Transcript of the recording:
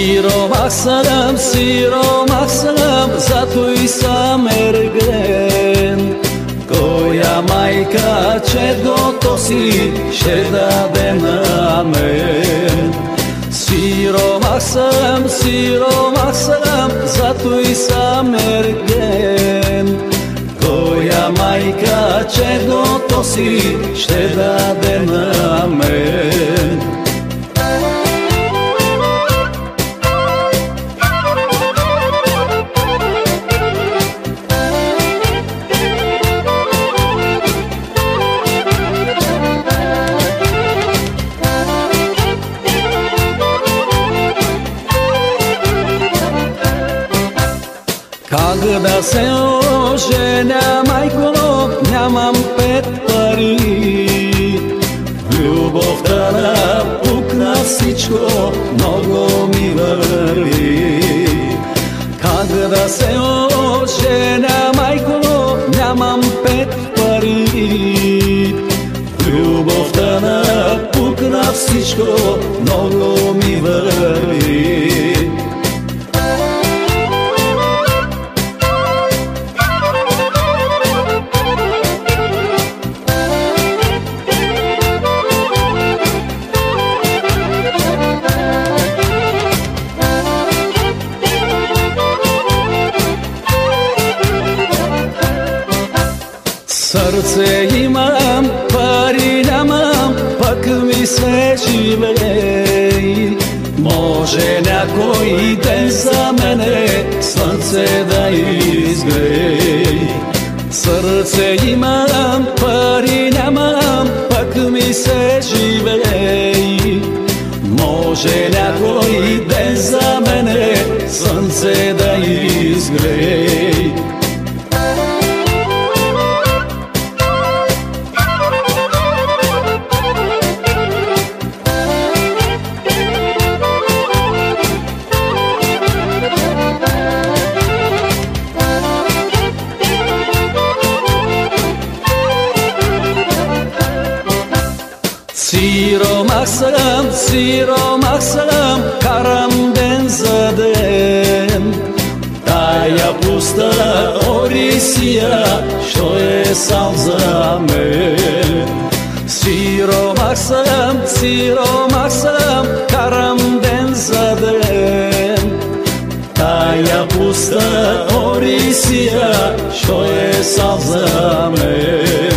Siromaksanam, siromaksanam, zatuj samergen Koja majka čedo to si, šeda denamen Siromaksanam, siromaksanam, zatuj samergen Koja majka čedo to si, šeda denamen Как да се оженя, майко, нямам пет пари. Любовта напукна всичко, много ми върви. Как да се оженя, майко, нямам пет пари. Любовта напукна всичко, много ми върви. Сърце имам, пари нямам, пък ми се живей. Може някой ден за мене слънце да изгрей. Сърце имам, пари нямам, пък ми се живей. Може някой ден за мене слънце да изгрей. مقصرم زیرا مقصرم کارم دن زدم تایا پوستا اوریسیا شوی سالزامه زیرا مقصرم زیرا مقصرم کارم دن زدم تایا پوستا اوریسیا شوی سالزامه